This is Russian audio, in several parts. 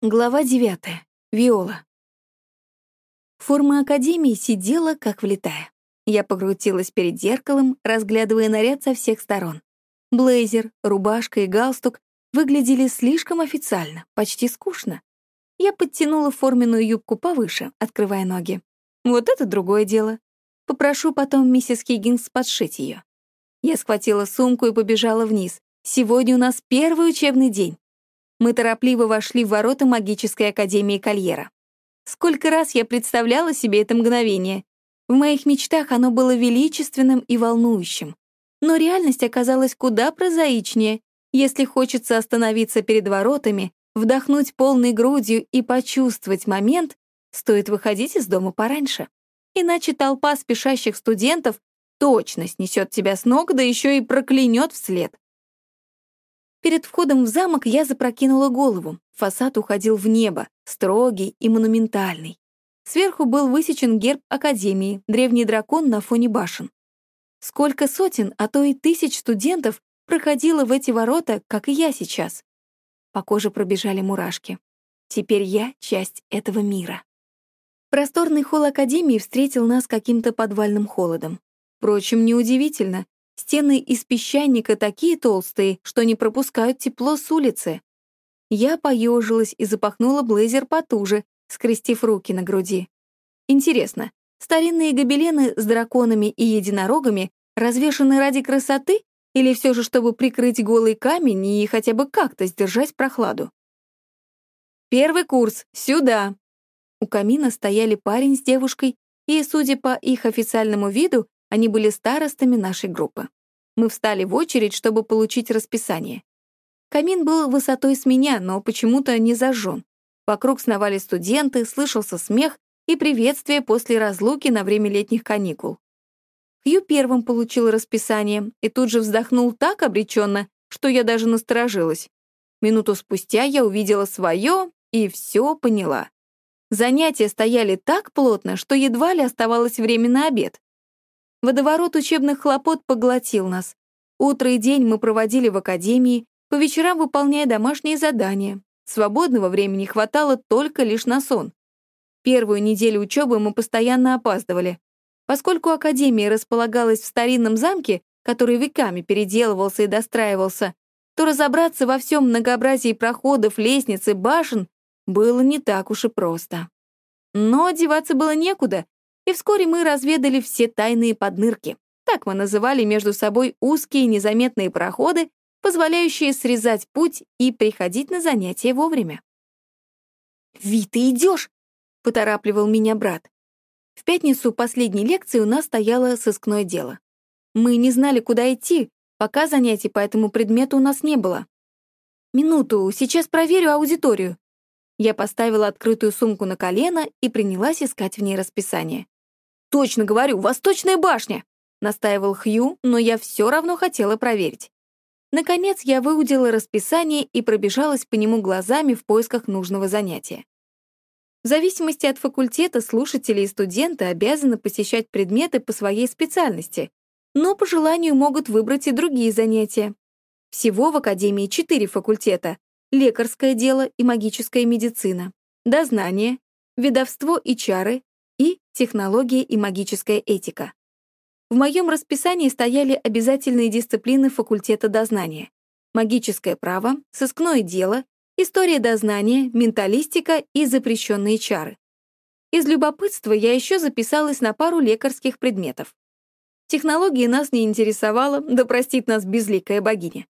Глава 9. Виола. Форма Академии сидела, как влитая. Я покрутилась перед зеркалом, разглядывая наряд со всех сторон. Блейзер, рубашка и галстук выглядели слишком официально, почти скучно. Я подтянула форменную юбку повыше, открывая ноги. Вот это другое дело. Попрошу потом миссис Хиггинс подшить ее. Я схватила сумку и побежала вниз. Сегодня у нас первый учебный день. Мы торопливо вошли в ворота магической академии Кольера. Сколько раз я представляла себе это мгновение. В моих мечтах оно было величественным и волнующим. Но реальность оказалась куда прозаичнее. Если хочется остановиться перед воротами, вдохнуть полной грудью и почувствовать момент, стоит выходить из дома пораньше. Иначе толпа спешащих студентов точно снесет тебя с ног, да еще и проклянет вслед. Перед входом в замок я запрокинула голову. Фасад уходил в небо, строгий и монументальный. Сверху был высечен герб Академии, древний дракон на фоне башен. Сколько сотен, а то и тысяч студентов проходило в эти ворота, как и я сейчас. По коже пробежали мурашки. Теперь я — часть этого мира. Просторный холл Академии встретил нас каким-то подвальным холодом. Впрочем, неудивительно, Стены из песчаника такие толстые, что не пропускают тепло с улицы. Я поежилась и запахнула блейзер потуже, скрестив руки на груди. Интересно, старинные гобелены с драконами и единорогами развешаны ради красоты или все же чтобы прикрыть голый камень и хотя бы как-то сдержать прохладу? «Первый курс, сюда!» У камина стояли парень с девушкой, и, судя по их официальному виду, они были старостами нашей группы. Мы встали в очередь, чтобы получить расписание. Камин был высотой с меня, но почему-то не зажжен. Вокруг сновали студенты, слышался смех и приветствие после разлуки на время летних каникул. Хью первым получил расписание и тут же вздохнул так обреченно, что я даже насторожилась. Минуту спустя я увидела свое и все поняла. Занятия стояли так плотно, что едва ли оставалось время на обед. Водоворот учебных хлопот поглотил нас. Утро и день мы проводили в академии, по вечерам выполняя домашние задания. Свободного времени хватало только лишь на сон. Первую неделю учебы мы постоянно опаздывали. Поскольку академия располагалась в старинном замке, который веками переделывался и достраивался, то разобраться во всем многообразии проходов, лестниц и башен было не так уж и просто. Но одеваться было некуда, и вскоре мы разведали все тайные поднырки. Так мы называли между собой узкие незаметные проходы, позволяющие срезать путь и приходить на занятия вовремя. «Ви, ты идешь!» — поторапливал меня брат. В пятницу последней лекции у нас стояло сыскное дело. Мы не знали, куда идти, пока занятий по этому предмету у нас не было. «Минуту, сейчас проверю аудиторию». Я поставила открытую сумку на колено и принялась искать в ней расписание. «Точно говорю, Восточная башня!» — настаивал Хью, но я все равно хотела проверить. Наконец я выудила расписание и пробежалась по нему глазами в поисках нужного занятия. В зависимости от факультета слушатели и студенты обязаны посещать предметы по своей специальности, но по желанию могут выбрать и другие занятия. Всего в Академии четыре факультета — лекарское дело и магическая медицина, дознание, ведовство и чары, и технология и магическая этика. В моем расписании стояли обязательные дисциплины факультета дознания. Магическое право, сыскное дело, история дознания, менталистика и запрещенные чары. Из любопытства я еще записалась на пару лекарских предметов. Технологии нас не интересовала, да простит нас безликая богиня.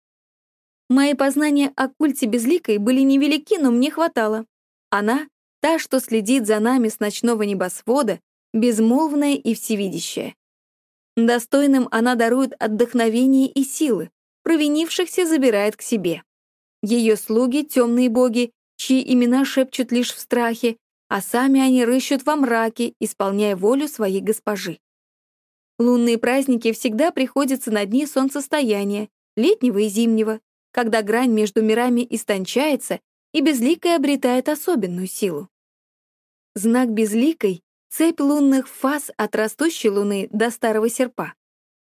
Мои познания о культе безликой были невелики, но мне хватало. Она Та, что следит за нами с ночного небосвода, безмолвная и всевидящая. Достойным она дарует отдохновение и силы, провинившихся забирает к себе. Ее слуги — темные боги, чьи имена шепчут лишь в страхе, а сами они рыщут во мраке, исполняя волю своей госпожи. Лунные праздники всегда приходятся на дни солнцестояния, летнего и зимнего, когда грань между мирами истончается и безликая обретает особенную силу. Знак безликой — цепь лунных фаз от растущей луны до старого серпа.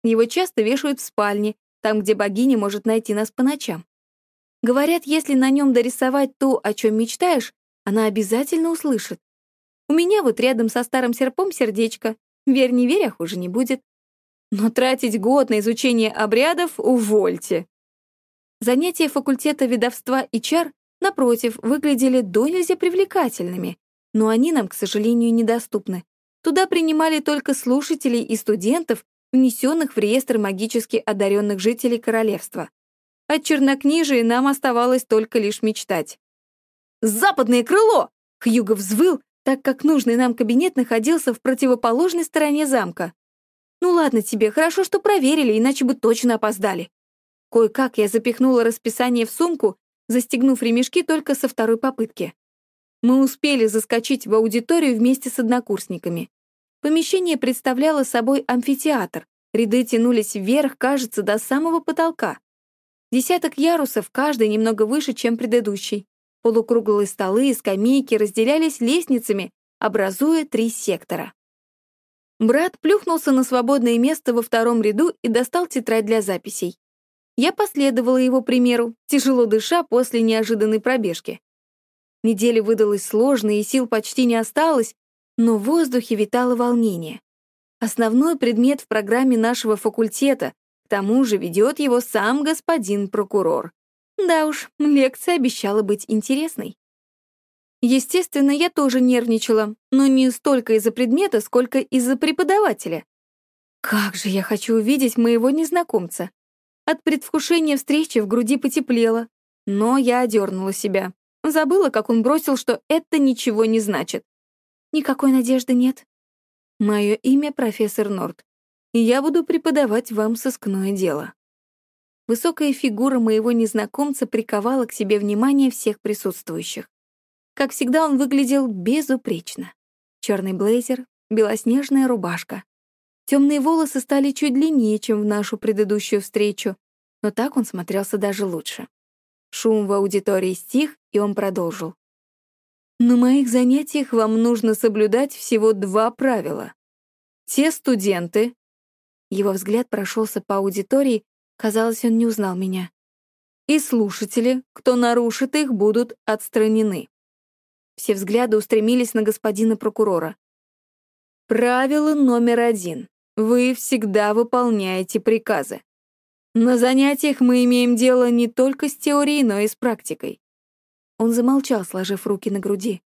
Его часто вешают в спальне, там, где богиня может найти нас по ночам. Говорят, если на нем дорисовать то, о чем мечтаешь, Она обязательно услышит. У меня вот рядом со старым серпом сердечко. Верь, не верь, а хуже не будет. Но тратить год на изучение обрядов — увольте. Занятия факультета ведовства и чар, напротив, выглядели до нельзя привлекательными, но они нам, к сожалению, недоступны. Туда принимали только слушателей и студентов, внесенных в реестр магически одаренных жителей королевства. От чернокнижия нам оставалось только лишь мечтать. «Западное крыло!» — Хьюго взвыл, так как нужный нам кабинет находился в противоположной стороне замка. «Ну ладно тебе, хорошо, что проверили, иначе бы точно опоздали». Кое-как я запихнула расписание в сумку, застегнув ремешки только со второй попытки. Мы успели заскочить в аудиторию вместе с однокурсниками. Помещение представляло собой амфитеатр, ряды тянулись вверх, кажется, до самого потолка. Десяток ярусов, каждый немного выше, чем предыдущий. Полукруглые столы и скамейки разделялись лестницами, образуя три сектора. Брат плюхнулся на свободное место во втором ряду и достал тетрадь для записей. Я последовала его примеру, тяжело дыша после неожиданной пробежки. Неделя выдалась сложной, и сил почти не осталось, но в воздухе витало волнение. Основной предмет в программе нашего факультета, к тому же ведет его сам господин прокурор. Да уж, лекция обещала быть интересной. Естественно, я тоже нервничала, но не столько из-за предмета, сколько из-за преподавателя. Как же я хочу увидеть моего незнакомца. От предвкушения встречи в груди потеплело, но я одернула себя. Забыла, как он бросил, что это ничего не значит. Никакой надежды нет. Мое имя профессор Норт, и я буду преподавать вам сыскное дело. Высокая фигура моего незнакомца приковала к себе внимание всех присутствующих. Как всегда, он выглядел безупречно. Черный блейзер, белоснежная рубашка. Темные волосы стали чуть длиннее, чем в нашу предыдущую встречу, но так он смотрелся даже лучше. Шум в аудитории стих, и он продолжил. На моих занятиях вам нужно соблюдать всего два правила. Те студенты... Его взгляд прошелся по аудитории, казалось, он не узнал меня. И слушатели, кто нарушит их, будут отстранены. Все взгляды устремились на господина прокурора. Правило номер один. Вы всегда выполняете приказы. На занятиях мы имеем дело не только с теорией, но и с практикой. Он замолчал, сложив руки на груди.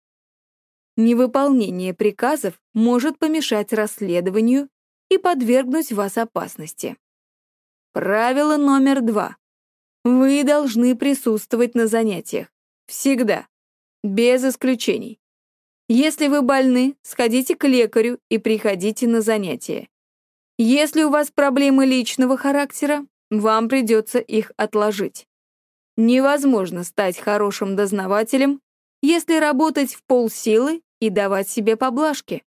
Невыполнение приказов может помешать расследованию и подвергнуть вас опасности. Правило номер два. Вы должны присутствовать на занятиях. Всегда. Без исключений. Если вы больны, сходите к лекарю и приходите на занятия. Если у вас проблемы личного характера, вам придется их отложить. Невозможно стать хорошим дознавателем, если работать в полсилы и давать себе поблажки.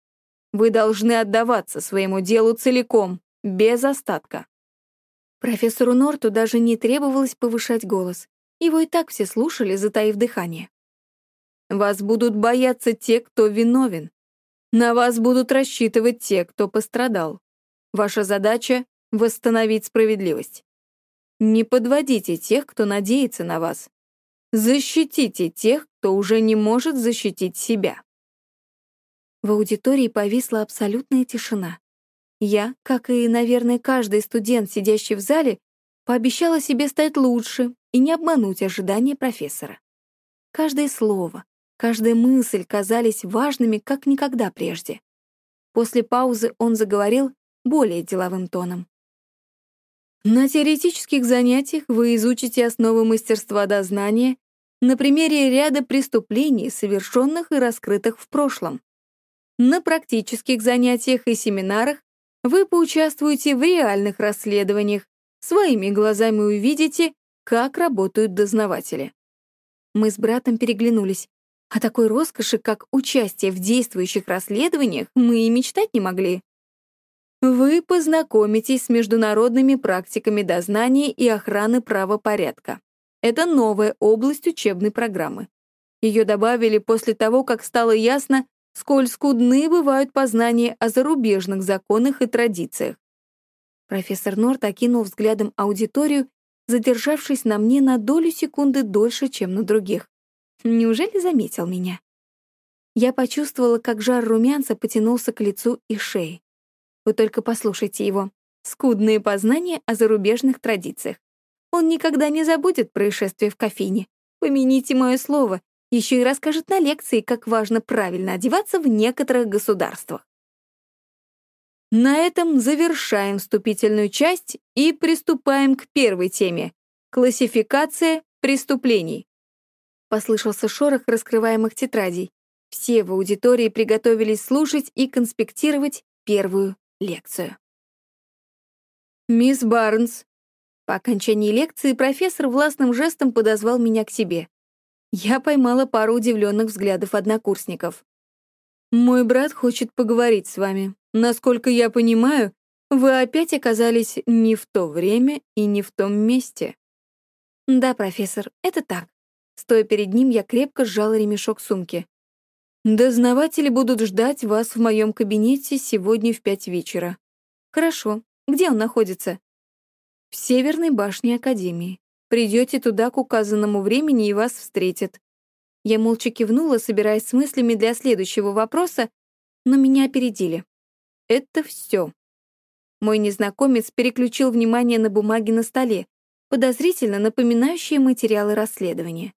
Вы должны отдаваться своему делу целиком, без остатка. Профессору Норту даже не требовалось повышать голос. Его и так все слушали, затаив дыхание. Вас будут бояться те, кто виновен. На вас будут рассчитывать те, кто пострадал. Ваша задача — восстановить справедливость. Не подводите тех, кто надеется на вас. Защитите тех, кто уже не может защитить себя. В аудитории повисла абсолютная тишина. Я, как и, наверное, каждый студент, сидящий в зале, пообещала себе стать лучше и не обмануть ожидания профессора. Каждое слово, каждая мысль казались важными, как никогда прежде. После паузы он заговорил более деловым тоном. На теоретических занятиях вы изучите основы мастерства дознания на примере ряда преступлений, совершенных и раскрытых в прошлом. На практических занятиях и семинарах вы поучаствуете в реальных расследованиях, своими глазами увидите, как работают дознаватели. Мы с братом переглянулись. О такой роскоши, как участие в действующих расследованиях, мы и мечтать не могли. Вы познакомитесь с международными практиками дознания и охраны правопорядка. Это новая область учебной программы. Ее добавили после того, как стало ясно, сколь скудны бывают познания о зарубежных законах и традициях. Профессор Норт окинул взглядом аудиторию, задержавшись на мне на долю секунды дольше, чем на других. Неужели заметил меня? Я почувствовала, как жар румянца потянулся к лицу и шее. Вы только послушайте его. Скудные познания о зарубежных традициях. Он никогда не забудет происшествие в кофейне. Помяните мое слово, еще и расскажет на лекции, как важно правильно одеваться в некоторых государствах. На этом завершаем вступительную часть и приступаем к первой теме — классификация преступлений. Послышался шорох раскрываемых тетрадей. Все в аудитории приготовились слушать и конспектировать первую лекцию. «Мисс Барнс». По окончании лекции профессор властным жестом подозвал меня к себе. Я поймала пару удивленных взглядов однокурсников. «Мой брат хочет поговорить с вами. Насколько я понимаю, вы опять оказались не в то время и не в том месте». «Да, профессор, это так». Стоя перед ним, я крепко сжала ремешок сумки. «Дознаватели будут ждать вас в моем кабинете сегодня в пять вечера». «Хорошо. Где он находится?» «В Северной башне Академии. Придете туда к указанному времени и вас встретят». Я молча кивнула, собираясь с мыслями для следующего вопроса, но меня опередили. «Это все». Мой незнакомец переключил внимание на бумаги на столе, подозрительно напоминающие материалы расследования.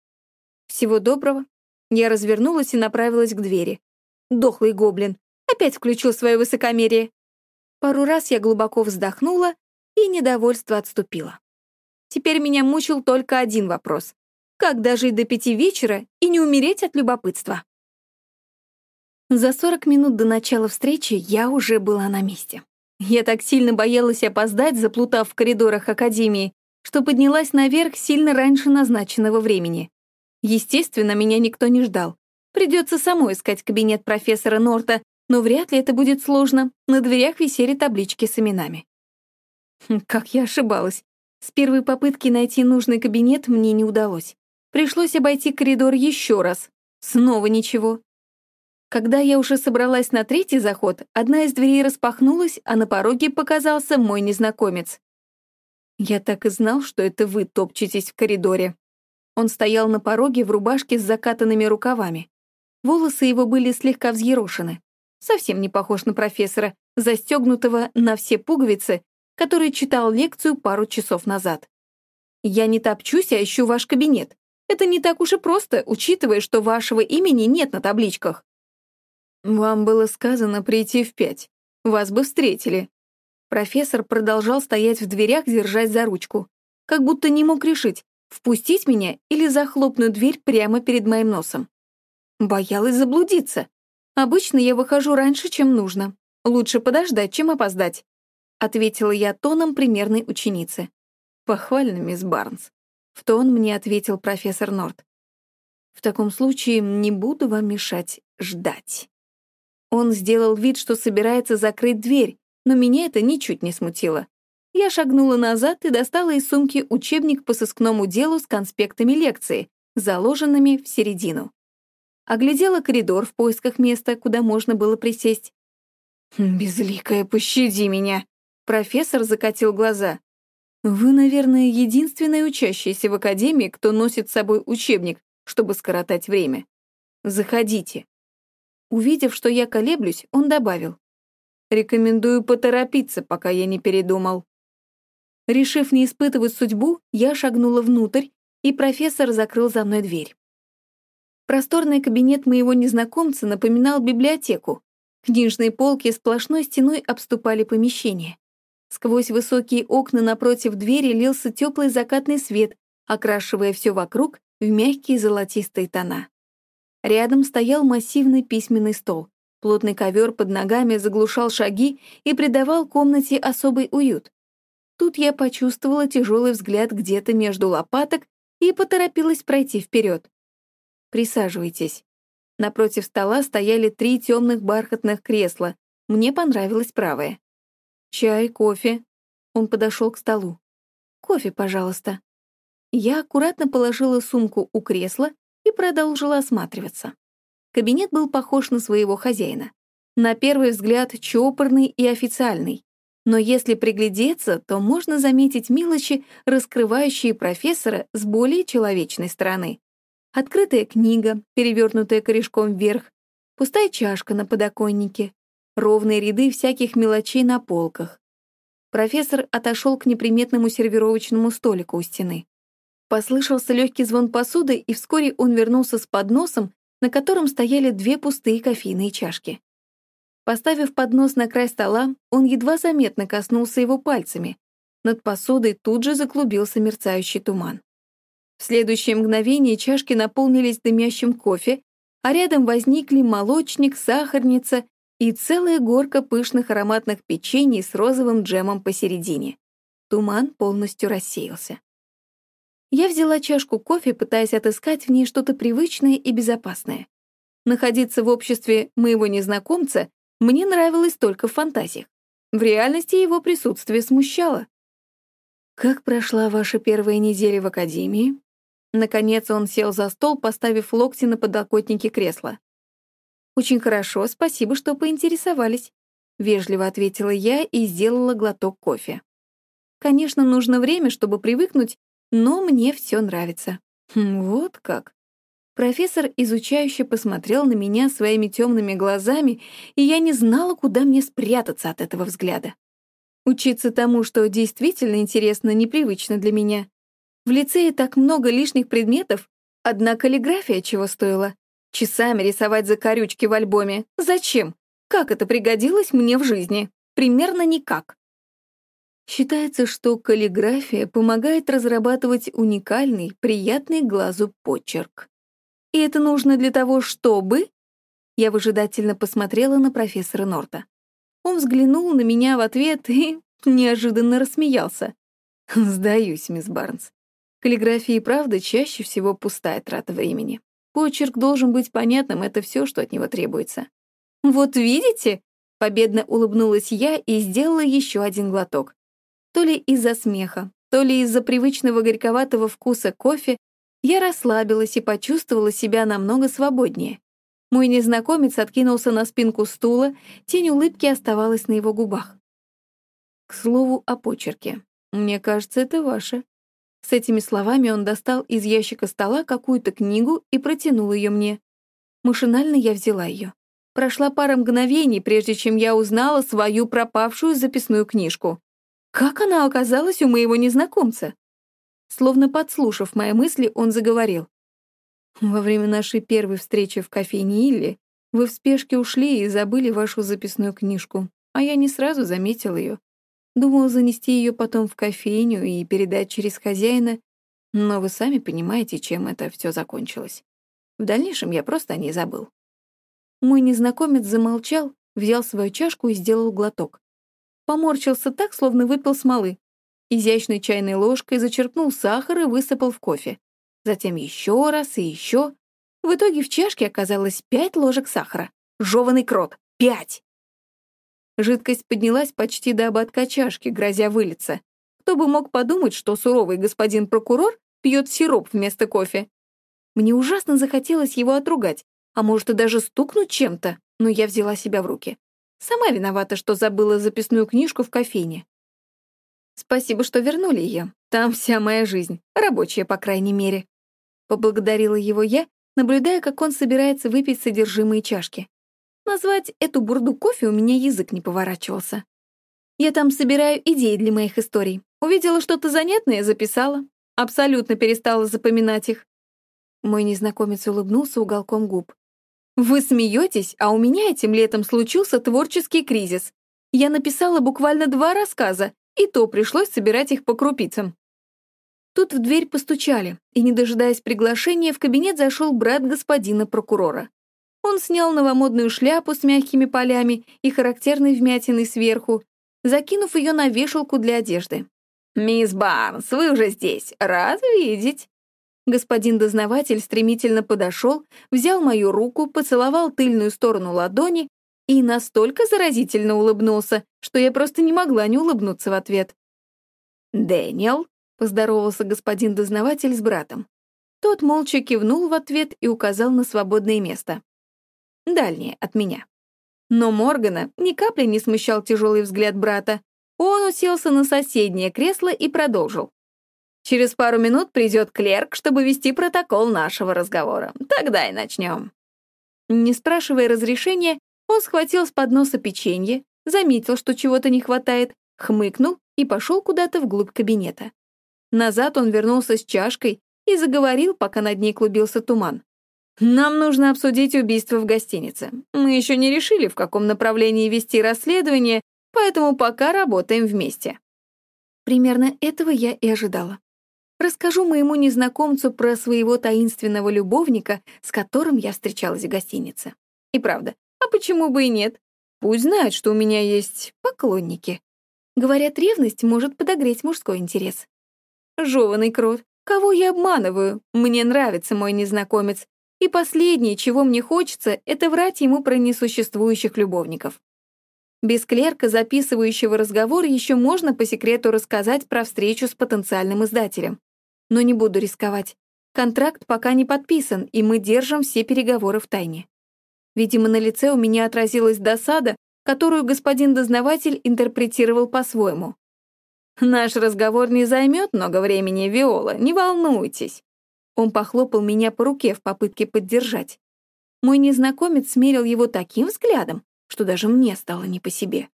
«Всего доброго», я развернулась и направилась к двери. Дохлый гоблин. Опять включил свое высокомерие. Пару раз я глубоко вздохнула, и недовольство отступило. Теперь меня мучил только один вопрос. Как дожить до пяти вечера и не умереть от любопытства? За 40 минут до начала встречи я уже была на месте. Я так сильно боялась опоздать, заплутав в коридорах Академии, что поднялась наверх сильно раньше назначенного времени. Естественно, меня никто не ждал. Придется самой искать кабинет профессора Норта, но вряд ли это будет сложно. На дверях висели таблички с именами. Хм, как я ошибалась. С первой попытки найти нужный кабинет мне не удалось. Пришлось обойти коридор еще раз. Снова ничего. Когда я уже собралась на третий заход, одна из дверей распахнулась, а на пороге показался мой незнакомец. «Я так и знал, что это вы топчетесь в коридоре», он стоял на пороге в рубашке с закатанными рукавами. Волосы его были слегка взъерошены. Совсем не похож на профессора, застегнутого на все пуговицы, который читал лекцию пару часов назад. «Я не топчусь, а ищу ваш кабинет. Это не так уж и просто, учитывая, что вашего имени нет на табличках». «Вам было сказано прийти в пять. Вас бы встретили». Профессор продолжал стоять в дверях, держась за ручку. Как будто не мог решить, Впустить меня или захлопнуть дверь прямо перед моим носом? Боялась заблудиться. Обычно я выхожу раньше, чем нужно. Лучше подождать, чем опоздать. Ответила я тоном примерной ученицы. Похвально, мисс Барнс. В тон мне ответил профессор Норт. В таком случае не буду вам мешать ждать. Он сделал вид, что собирается закрыть дверь, но меня это ничуть не смутило. Я шагнула назад и достала из сумки учебник по сыскному делу с конспектами лекции, заложенными в середину. Оглядела коридор в поисках места, куда можно было присесть. «Хм, «Безликая, пощади меня!» Профессор закатил глаза. «Вы, наверное, единственная учащаяся в академии, кто носит с собой учебник, чтобы скоротать время. Заходите». Увидев, что я колеблюсь, он добавил. «Рекомендую поторопиться, пока я не передумал». Решив не испытывать судьбу, я шагнула внутрь, и профессор закрыл за мной дверь. Просторный кабинет моего незнакомца напоминал библиотеку. Книжные полки сплошной стеной обступали помещение. Сквозь высокие окна напротив двери лился теплый закатный свет, окрашивая все вокруг в мягкие золотистые тона. Рядом стоял массивный письменный стол. Плотный ковер под ногами заглушал шаги и придавал комнате особый уют. Тут я почувствовала тяжелый взгляд где-то между лопаток и поторопилась пройти вперед. «Присаживайтесь». Напротив стола стояли три темных бархатных кресла. Мне понравилось правое. «Чай, кофе». Он подошел к столу. «Кофе, пожалуйста». Я аккуратно положила сумку у кресла и продолжила осматриваться. Кабинет был похож на своего хозяина. На первый взгляд чопорный и официальный. Но если приглядеться, то можно заметить мелочи, раскрывающие профессора с более человечной стороны. Открытая книга, перевернутая корешком вверх, Пустая чашка на подоконнике, ровные ряды всяких мелочей на полках. Профессор отошел к неприметному сервировочному столику у стены. Послышался легкий звон посуды, и вскоре он вернулся с подносом, на котором стояли две пустые кофейные чашки. Поставив поднос на край стола, он едва заметно коснулся его пальцами. Над посудой тут же заклубился мерцающий туман. В следующее мгновение чашки наполнились дымящим кофе, а рядом возникли молочник, сахарница и целая горка пышных ароматных печений с розовым джемом посередине. Туман полностью рассеялся. Я взяла чашку кофе, пытаясь отыскать в ней что-то привычное и безопасное. Находиться в обществе моего незнакомца мне нравилось только в фантазиях. В реальности его присутствие смущало. «Как прошла ваша первая неделя в академии?» Наконец он сел за стол, поставив локти на подлокотнике кресла. «Очень хорошо, спасибо, что поинтересовались», — вежливо ответила я и сделала глоток кофе. «Конечно, нужно время, чтобы привыкнуть, но мне все нравится». Хм, «Вот как». Профессор изучающе посмотрел на меня своими темными глазами, и я не знала, куда мне спрятаться от этого взгляда. Учиться тому, что действительно интересно, непривычно для меня. В лицее так много лишних предметов, одна каллиграфия чего стоила. Часами рисовать закорючки в альбоме. Зачем? Как это пригодилось мне в жизни? Примерно никак. Считается, что каллиграфия помогает разрабатывать уникальный, приятный глазу почерк. И это нужно для того, чтобы... Я выжидательно посмотрела на профессора Норта. Он взглянул на меня в ответ и неожиданно рассмеялся. «Сдаюсь, мисс Барнс. Каллиграфия и правда чаще всего пустая трата времени. Почерк должен быть понятным, это все, что от него требуется. «Вот видите?» — победно улыбнулась я и сделала еще один глоток. То ли из-за смеха, то ли из-за привычного горьковатого вкуса кофе я расслабилась и почувствовала себя намного свободнее. Мой незнакомец откинулся на спинку стула, тень улыбки оставалась на его губах. К слову о почерке. Мне кажется, это ваше. С этими словами он достал из ящика стола какую-то книгу и протянул ее мне. Машинально я взяла ее. Прошла пара мгновений, прежде чем я узнала свою пропавшую записную книжку. Как она оказалась у моего незнакомца? Словно подслушав мои мысли, он заговорил. «Во время нашей первой встречи в кофейне Илли вы в спешке ушли и забыли вашу записную книжку, а я не сразу заметил ее. Думал занести ее потом в кофейню и передать через хозяина, но вы сами понимаете, чем это все закончилось. В дальнейшем я просто о ней забыл. Мой незнакомец замолчал, взял свою чашку и сделал глоток. Поморщился так, словно выпил смолы. Изящной чайной ложкой зачерпнул сахар и высыпал в кофе. Затем еще раз и еще. В итоге в чашке оказалось пять ложек сахара. Жеванный крот. Пять! Жидкость поднялась почти до ободка чашки, грозя вылиться. Кто бы мог подумать, что суровый господин прокурор пьет сироп вместо кофе. Мне ужасно захотелось его отругать, а может и даже стукнуть чем-то, но я взяла себя в руки. Сама виновата, что забыла записную книжку в кофейне. Спасибо, что вернули ее. Там вся моя жизнь, рабочая, по крайней мере. Поблагодарила его я, наблюдая, как он собирается выпить содержимое чашки. Назвать эту бурду кофе у меня язык не поворачивался. Я там собираю идеи для моих историй. Увидела что-то занятное, записала. Абсолютно перестала запоминать их. Мой незнакомец улыбнулся уголком губ. «Вы смеетесь, а у меня этим летом случился творческий кризис. Я написала буквально два рассказа, и то пришлось собирать их по крупицам». Тут в дверь постучали, и, не дожидаясь приглашения, в кабинет зашел брат господина прокурора. Он снял новомодную шляпу с мягкими полями и характерной вмятиной сверху, закинув ее на вешалку для одежды. «Мисс Барнс, вы уже здесь. Рад видеть». Господин дознаватель стремительно подошел, взял мою руку, поцеловал тыльную сторону ладони и настолько заразительно улыбнулся, что я просто не могла не улыбнуться в ответ. «Дэниел», — поздоровался господин дознаватель с братом. Тот молча кивнул в ответ и указал на свободное место дальнее от меня. Но Моргана ни капли не смущал тяжелый взгляд брата. Он уселся на соседнее кресло и продолжил. «Через пару минут придет клерк, чтобы вести протокол нашего разговора. Тогда и начнем». Не спрашивая разрешения, он схватил с подноса печенье, заметил, что чего-то не хватает, хмыкнул и пошел куда-то вглубь кабинета. Назад он вернулся с чашкой и заговорил, пока над ней клубился туман. «Нам нужно обсудить убийство в гостинице. Мы еще не решили, в каком направлении вести расследование, поэтому пока работаем вместе». Примерно этого я и ожидала. Расскажу моему незнакомцу про своего таинственного любовника, с которым я встречалась в гостинице. И правда, а почему бы и нет? Пусть знает, что у меня есть поклонники. Говорят, ревность может подогреть мужской интерес. Жеванный крот. Кого я обманываю? Мне нравится мой незнакомец. И последнее, чего мне хочется, это врать ему про несуществующих любовников. Без клерка, записывающего разговор, еще можно по секрету рассказать про встречу с потенциальным издателем. Но не буду рисковать. Контракт пока не подписан, и мы держим все переговоры в тайне. Видимо, на лице у меня отразилась досада, которую господин дознаватель интерпретировал по-своему. «Наш разговор не займет много времени, Виола, не волнуйтесь». Он похлопал меня по руке в попытке поддержать. Мой незнакомец смерил его таким взглядом, что даже мне стало не по себе.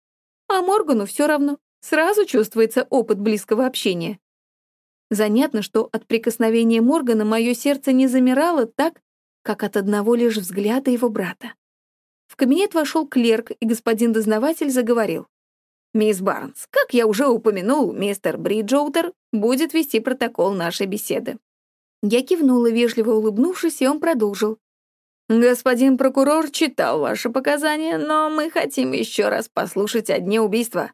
А Моргану все равно. Сразу чувствуется опыт близкого общения. Занятно, что от прикосновения Моргана мое сердце не замирало так, как от одного лишь взгляда его брата. В кабинет вошел клерк, и господин дознаватель заговорил. «Мисс Барнс, как я уже упомянул, мистер Бриджоутер будет вести протокол нашей беседы». Я кивнула, вежливо улыбнувшись, и он продолжил. «Господин прокурор читал ваши показания, но мы хотим еще раз послушать о дне убийства».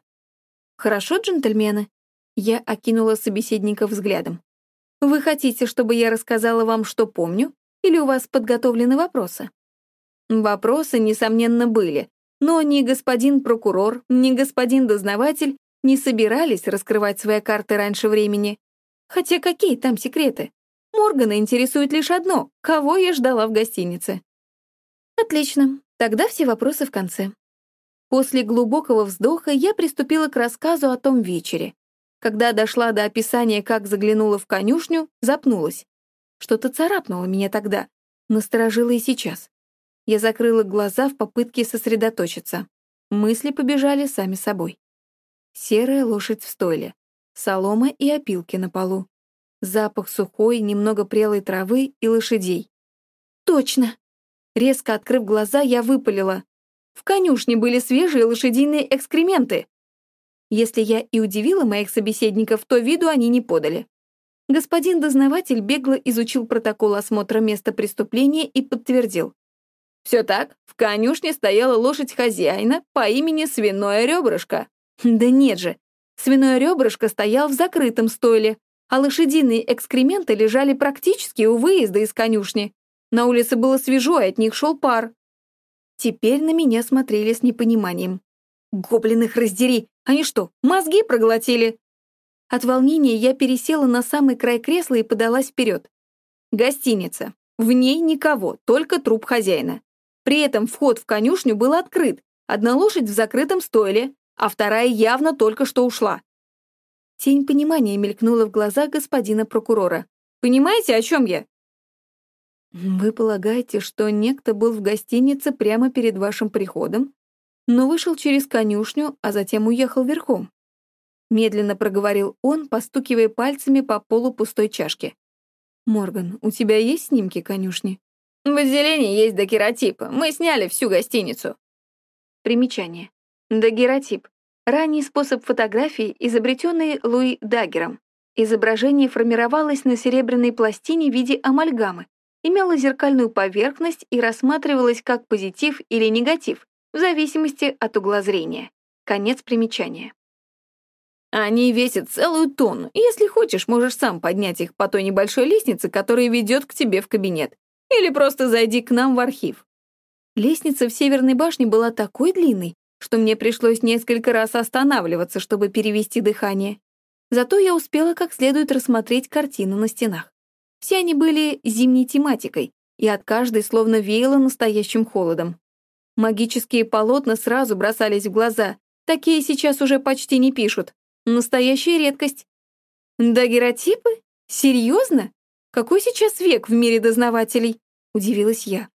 «Хорошо, джентльмены?» Я окинула собеседника взглядом. «Вы хотите, чтобы я рассказала вам, что помню, или у вас подготовлены вопросы?» Вопросы, несомненно, были, но ни господин прокурор, ни господин дознаватель не собирались раскрывать свои карты раньше времени. Хотя какие там секреты? Моргана интересует лишь одно — кого я ждала в гостинице. Отлично, тогда все вопросы в конце. После глубокого вздоха я приступила к рассказу о том вечере. Когда дошла до описания, как заглянула в конюшню, запнулась. Что-то царапнуло меня тогда, насторожило и сейчас. Я закрыла глаза в попытке сосредоточиться. Мысли побежали сами собой. Серая лошадь в стойле, солома и опилки на полу, запах сухой, немного прелой травы и лошадей. Точно! Резко открыв глаза, я выпалила. В конюшне были свежие лошадиные экскременты. Если я и удивила моих собеседников, то виду они не подали. Господин дознаватель бегло изучил протокол осмотра места преступления и подтвердил. Все так, в конюшне стояла лошадь хозяина по имени Свиное Ребрышко. Да нет же, Свиное Ребрышко стоял в закрытом стойле, а лошадиные экскременты лежали практически у выезда из конюшни. На улице было свежо, и от них шел пар. Теперь на меня смотрели с непониманием. Гоблин их раздери! Они что, мозги проглотили? От волнения я пересела на самый край кресла и подалась вперед. Гостиница. В ней никого, только труп хозяина. При этом вход в конюшню был открыт, одна лошадь в закрытом стойле, а вторая явно только что ушла. Тень понимания мелькнула в глазах господина прокурора. «Понимаете, о чем я?» «Вы полагаете, что некто был в гостинице прямо перед вашим приходом, но вышел через конюшню, а затем уехал верхом?» Медленно проговорил он, постукивая пальцами по полу пустой чашки. «Морган, у тебя есть снимки конюшни?» «В отделении есть дагеротип. Мы сняли всю гостиницу». Примечание. Дагеротип. Ранний способ фотографии, изобретенный Луи Даггером. Изображение формировалось на серебряной пластине в виде амальгамы, имела зеркальную поверхность и рассматривалась как позитив или негатив, в зависимости от угла зрения. Конец примечания. Они весят целую тонну, и если хочешь, можешь сам поднять их по той небольшой лестнице, которая ведет к тебе в кабинет. Или просто зайди к нам в архив. Лестница в Северной башне была такой длинной, что мне пришлось несколько раз останавливаться, чтобы перевести дыхание. Зато я успела как следует рассмотреть картины на стенах. Все они были зимней тематикой, и от каждой словно веяло настоящим холодом. Магические полотна сразу бросались в глаза. Такие сейчас уже почти не пишут. Настоящая редкость. Дагеротипы? Серьезно? Какой сейчас век в мире дознавателей? Удивилась я.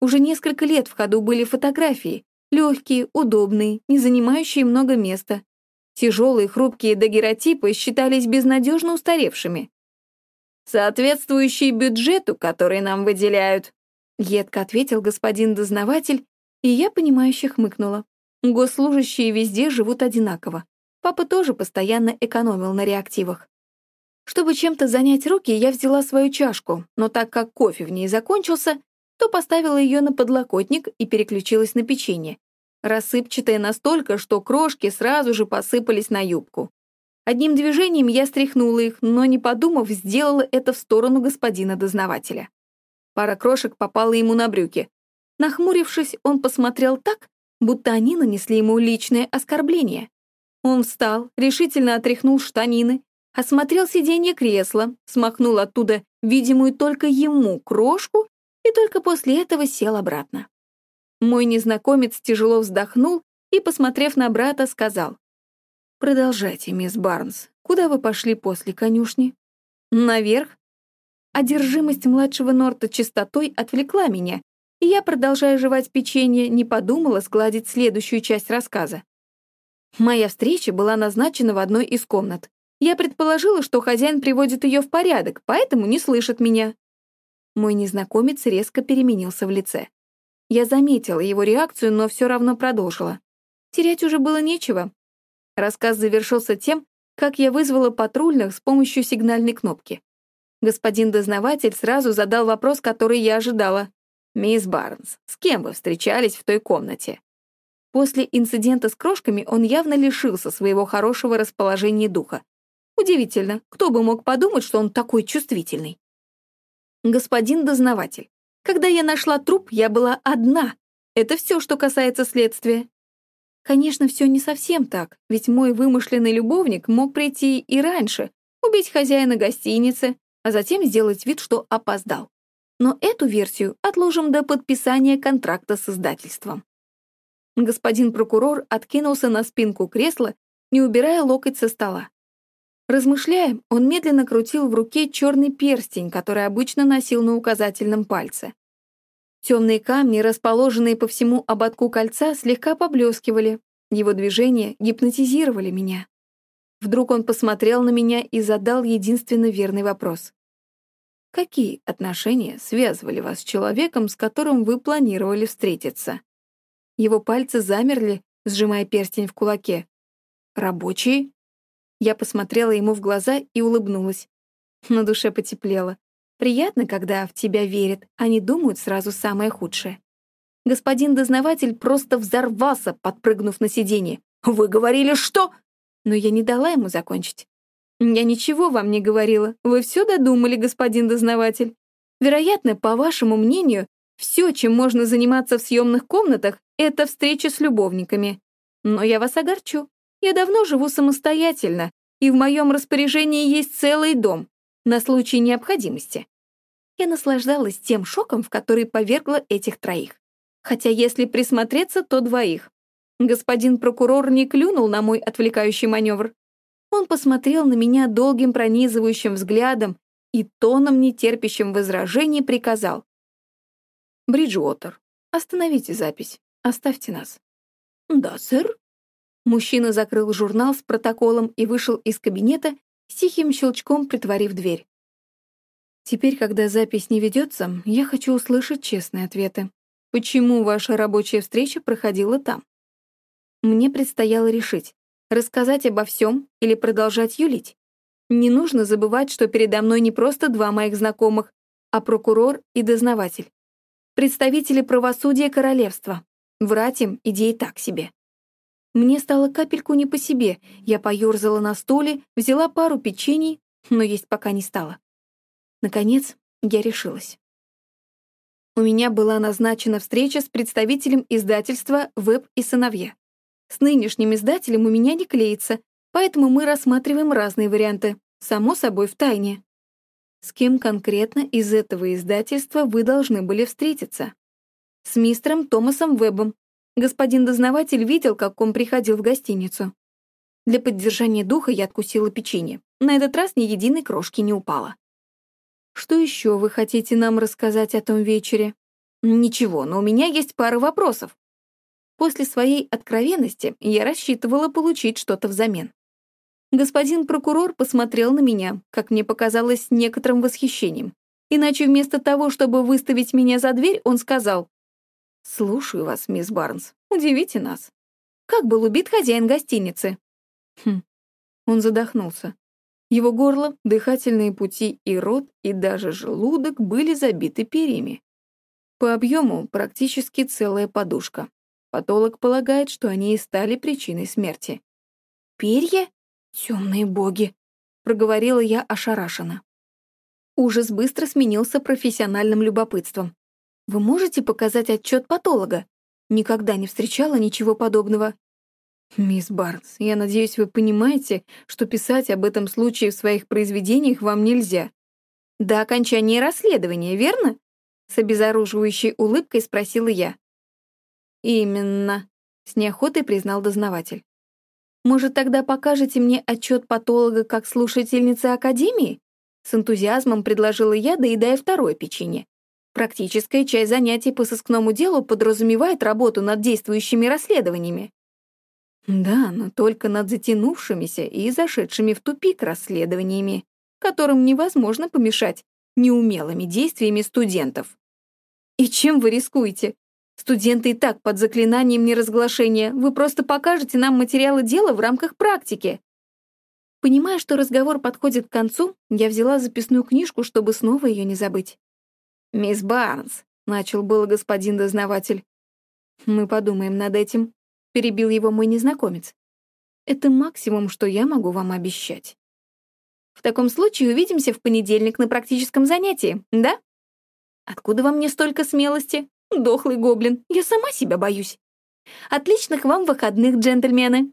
Уже несколько лет в ходу были фотографии. Легкие, удобные, не занимающие много места. Тяжелые, хрупкие дагеротипы считались безнадежно устаревшими. «Соответствующие бюджету, который нам выделяют», — едко ответил господин дознаватель, и я, понимающе хмыкнула. Госслужащие везде живут одинаково. Папа тоже постоянно экономил на реактивах. Чтобы чем-то занять руки, я взяла свою чашку, но так как кофе в ней закончился, то поставила ее на подлокотник и переключилась на печенье. Рассыпчатое настолько, что крошки сразу же посыпались на юбку. Одним движением я стряхнула их, но, не подумав, сделала это в сторону господина дознавателя. Пара крошек попала ему на брюки. Нахмурившись, он посмотрел так, будто они нанесли ему личное оскорбление. Он встал, решительно отряхнул штанины, осмотрел сиденье кресла, смахнул оттуда видимую только ему крошку и только после этого сел обратно. Мой незнакомец тяжело вздохнул и, посмотрев на брата, сказал. «Продолжайте, мисс Барнс. Куда вы пошли после конюшни?» «Наверх». Одержимость младшего Норта чистотой отвлекла меня, и я, продолжая жевать печенье, не подумала сгладить следующую часть рассказа. Моя встреча была назначена в одной из комнат. Я предположила, что хозяин приводит ее в порядок, поэтому не слышит меня. Мой незнакомец резко переменился в лице. Я заметила его реакцию, но все равно продолжила. Терять уже было нечего. Рассказ завершился тем, как я вызвала патрульных с помощью сигнальной кнопки. Господин дознаватель сразу задал вопрос, который я ожидала. «Мисс Барнс, с кем вы встречались в той комнате?» После инцидента с крошками он явно лишился своего хорошего расположения духа. Удивительно, кто бы мог подумать, что он такой чувствительный. Господин дознаватель, когда я нашла труп, я была одна. Это все, что касается следствия. Конечно, все не совсем так, ведь мой вымышленный любовник мог прийти и раньше, убить хозяина гостиницы, а затем сделать вид, что опоздал. Но эту версию отложим до подписания контракта с издательством. Господин прокурор откинулся на спинку кресла, не убирая локоть со стола. Размышляя, он медленно крутил в руке черный перстень, который обычно носил на указательном пальце. Темные камни, расположенные по всему ободку кольца, слегка поблескивали. Его движения гипнотизировали меня. Вдруг он посмотрел на меня и задал единственно верный вопрос. Какие отношения связывали вас с человеком, с которым вы планировали встретиться? Его пальцы замерли, сжимая перстень в кулаке. Рабочие? Я посмотрела ему в глаза и улыбнулась. На душе потеплело. Приятно, когда в тебя верят, а не думают сразу самое худшее. Господин дознаватель просто взорвался, подпрыгнув на сиденье. «Вы говорили, что...» Но я не дала ему закончить. «Я ничего вам не говорила. Вы все додумали, господин дознаватель. Вероятно, по вашему мнению, все, чем можно заниматься в съемных комнатах, это встреча с любовниками. Но я вас огорчу. Я давно живу самостоятельно, и в моем распоряжении есть целый дом на случай необходимости. Я наслаждалась тем шоком, в который повергла этих троих. Хотя если присмотреться, то двоих. Господин прокурор не клюнул на мой отвлекающий маневр. Он посмотрел на меня долгим пронизывающим взглядом и тоном, нетерпящим возражений, приказал. «Бриджуотер, остановите запись, оставьте нас». «Да, сэр», Мужчина закрыл журнал с протоколом и вышел из кабинета, с тихим щелчком притворив дверь. Теперь, когда запись не ведется, я хочу услышать честные ответы. Почему ваша рабочая встреча проходила там? Мне предстояло решить, рассказать обо всем или продолжать юлить. Не нужно забывать, что передо мной не просто два моих знакомых, а прокурор и дознаватель. Представители правосудия королевства. Врать им идеи так себе. Мне стало капельку не по себе. Я поёрзала на стуле, взяла пару печений, но есть пока не стала. Наконец, я решилась. У меня была назначена встреча с представителем издательства «Веб и сыновья». С нынешним издателем у меня не клеится, поэтому мы рассматриваем разные варианты, само собой, в тайне. С кем конкретно из этого издательства вы должны были встретиться? С мистером Томасом Вебом, Господин дознаватель видел, как он приходил в гостиницу. Для поддержания духа я откусила печенье. На этот раз ни единой крошки не упало. «Что еще вы хотите нам рассказать о том вечере?» Ничего, но у меня есть пара вопросов. После своей откровенности я рассчитывала получить что-то взамен. Господин прокурор посмотрел на меня, как мне показалось, с некоторым восхищением. Иначе вместо того, чтобы выставить меня за дверь, он сказал, «Слушаю вас, мисс Барнс. Удивите нас. Как был убит хозяин гостиницы?» Хм. Он задохнулся. Его горло, дыхательные пути и рот, и даже желудок были забиты перьями. По объему практически целая подушка. Патолог полагает, что они и стали причиной смерти. «Перья? Темные боги!» — проговорила я ошарашенно. Ужас быстро сменился профессиональным любопытством. «Вы можете показать отчет патолога? Никогда не встречала ничего подобного». «Мисс Барнс, я надеюсь, вы понимаете, что писать об этом случае в своих произведениях вам нельзя». «До окончания расследования, верно?» С обезоруживающей улыбкой спросила я. «Именно», — с неохотой признал дознаватель. «Может, тогда покажете мне отчет патолога как слушательницы Академии?» С энтузиазмом предложила я, доедая второе печенье. Практическая часть занятий по сыскному делу подразумевает работу над действующими расследованиями. Да, но только над затянувшимися и зашедшими в тупик расследованиями, которым невозможно помешать неумелыми действиями студентов. И чем вы рискуете? Студенты и так под заклинанием неразглашения. Вы просто покажете нам материалы дела в рамках практики. Понимая, что разговор подходит к концу, я взяла записную книжку, чтобы снова ее не забыть. «Мисс Барнс», — начал было господин дознаватель. «Мы подумаем над этим», перебил его мой незнакомец. Это максимум, что я могу вам обещать. В таком случае увидимся в понедельник на практическом занятии, да? Откуда вам мне столько смелости? Дохлый гоблин, я сама себя боюсь. Отличных вам выходных, джентльмены.